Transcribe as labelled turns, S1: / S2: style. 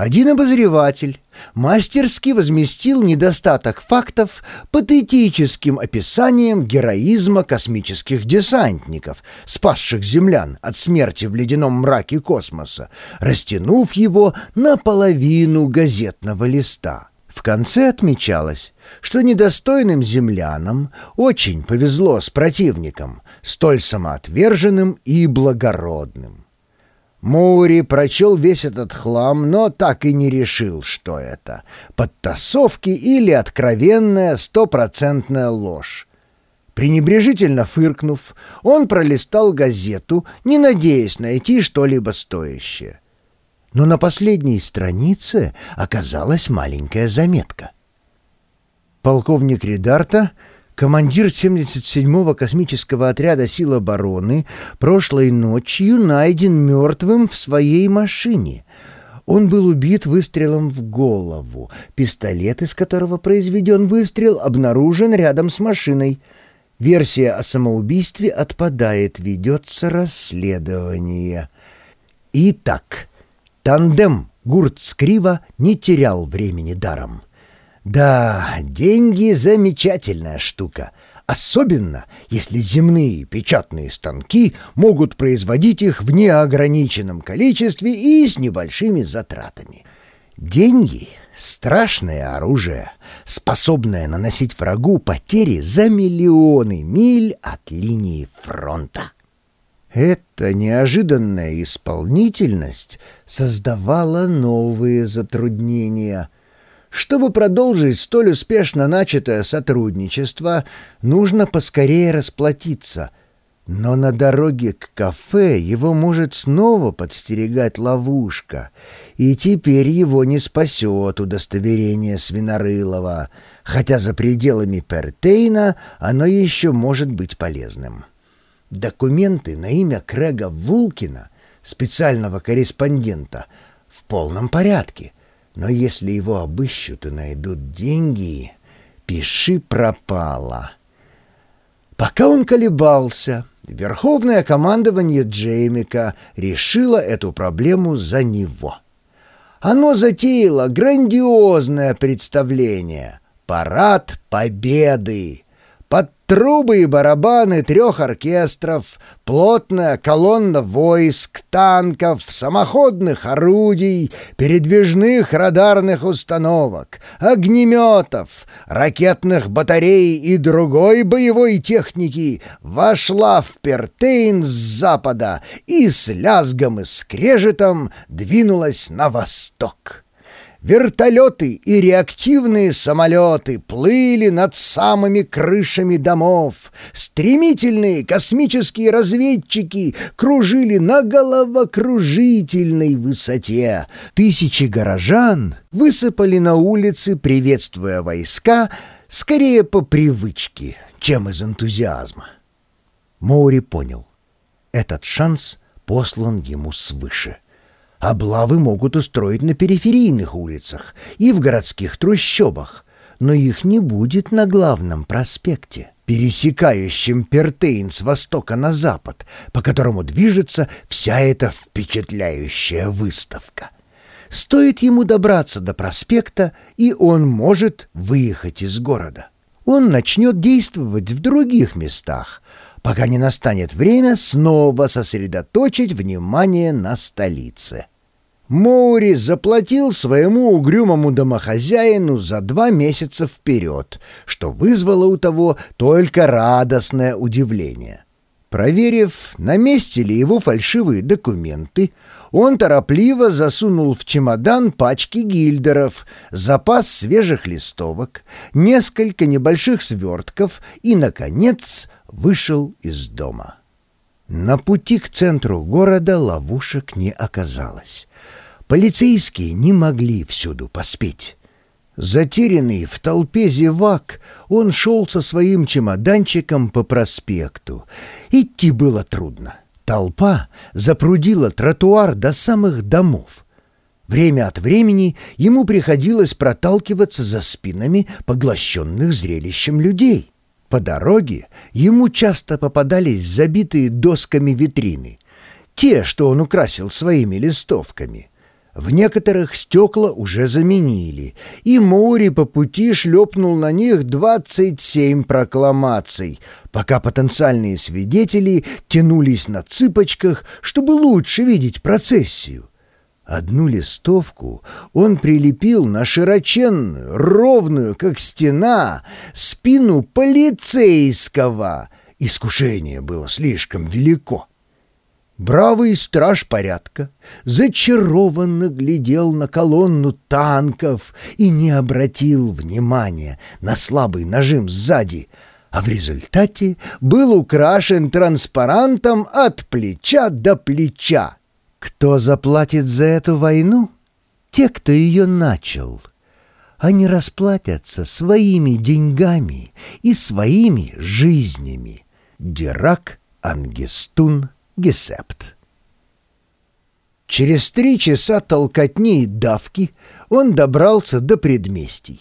S1: Один обозреватель мастерски возместил недостаток фактов патетическим описанием героизма космических десантников, спасших землян от смерти в ледяном мраке космоса, растянув его на половину газетного листа. В конце отмечалось, что недостойным землянам очень повезло с противником, столь самоотверженным и благородным. Моури прочел весь этот хлам, но так и не решил, что это — подтасовки или откровенная стопроцентная ложь. Пренебрежительно фыркнув, он пролистал газету, не надеясь найти что-либо стоящее. Но на последней странице оказалась маленькая заметка. Полковник Редарта — командир 77-го космического отряда сил обороны, прошлой ночью найден мертвым в своей машине. Он был убит выстрелом в голову. Пистолет, из которого произведен выстрел, обнаружен рядом с машиной. Версия о самоубийстве отпадает, ведется расследование. Итак, тандем Гурт-Скрива не терял времени даром. Да, деньги — замечательная штука. Особенно, если земные печатные станки могут производить их в неограниченном количестве и с небольшими затратами. Деньги — страшное оружие, способное наносить врагу потери за миллионы миль от линии фронта. Эта неожиданная исполнительность создавала новые затруднения — чтобы продолжить столь успешно начатое сотрудничество, нужно поскорее расплатиться. Но на дороге к кафе его может снова подстерегать ловушка, и теперь его не спасет удостоверение Свинорылова, хотя за пределами Пертейна оно еще может быть полезным. Документы на имя Крэга Вулкина, специального корреспондента, в полном порядке — но если его обыщут и найдут деньги, пиши пропало. Пока он колебался, верховное командование Джеймика решило эту проблему за него. Оно затеяло грандиозное представление — парад победы. Трубы и барабаны трех оркестров, плотная колонна войск, танков, самоходных орудий, передвижных радарных установок, огнеметов, ракетных батарей и другой боевой техники вошла в Пертейн с запада и с лязгом и скрежетом двинулась на восток. Вертолеты и реактивные самолеты плыли над самыми крышами домов. Стремительные космические разведчики кружили на головокружительной высоте. Тысячи горожан высыпали на улицы, приветствуя войска, скорее по привычке, чем из энтузиазма. Моури понял. Этот шанс послан ему свыше. Облавы могут устроить на периферийных улицах и в городских трущобах, но их не будет на главном проспекте, пересекающем Пертейн с востока на запад, по которому движется вся эта впечатляющая выставка. Стоит ему добраться до проспекта, и он может выехать из города. Он начнет действовать в других местах, пока не настанет время снова сосредоточить внимание на столице. Моури заплатил своему угрюмому домохозяину за два месяца вперед, что вызвало у того только радостное удивление. Проверив, на месте ли его фальшивые документы, он торопливо засунул в чемодан пачки гильдеров, запас свежих листовок, несколько небольших свертков и, наконец, вышел из дома. На пути к центру города ловушек не оказалось. Полицейские не могли всюду поспеть. Затерянный в толпе зевак, он шел со своим чемоданчиком по проспекту. Идти было трудно. Толпа запрудила тротуар до самых домов. Время от времени ему приходилось проталкиваться за спинами поглощенных зрелищем людей. По дороге ему часто попадались забитые досками витрины, те, что он украсил своими листовками. В некоторых стекла уже заменили, и Мури по пути шлепнул на них 27 прокламаций, пока потенциальные свидетели тянулись на цыпочках, чтобы лучше видеть процессию. Одну листовку он прилепил на широченную, ровную, как стена, спину полицейского. Искушение было слишком велико. Бравый страж порядка зачарованно глядел на колонну танков и не обратил внимания на слабый нажим сзади, а в результате был украшен транспарантом от плеча до плеча. Кто заплатит за эту войну? Те, кто ее начал. Они расплатятся своими деньгами и своими жизнями. Дирак Ангестун Гесепт. Через три часа толкотни и давки он добрался до предместий.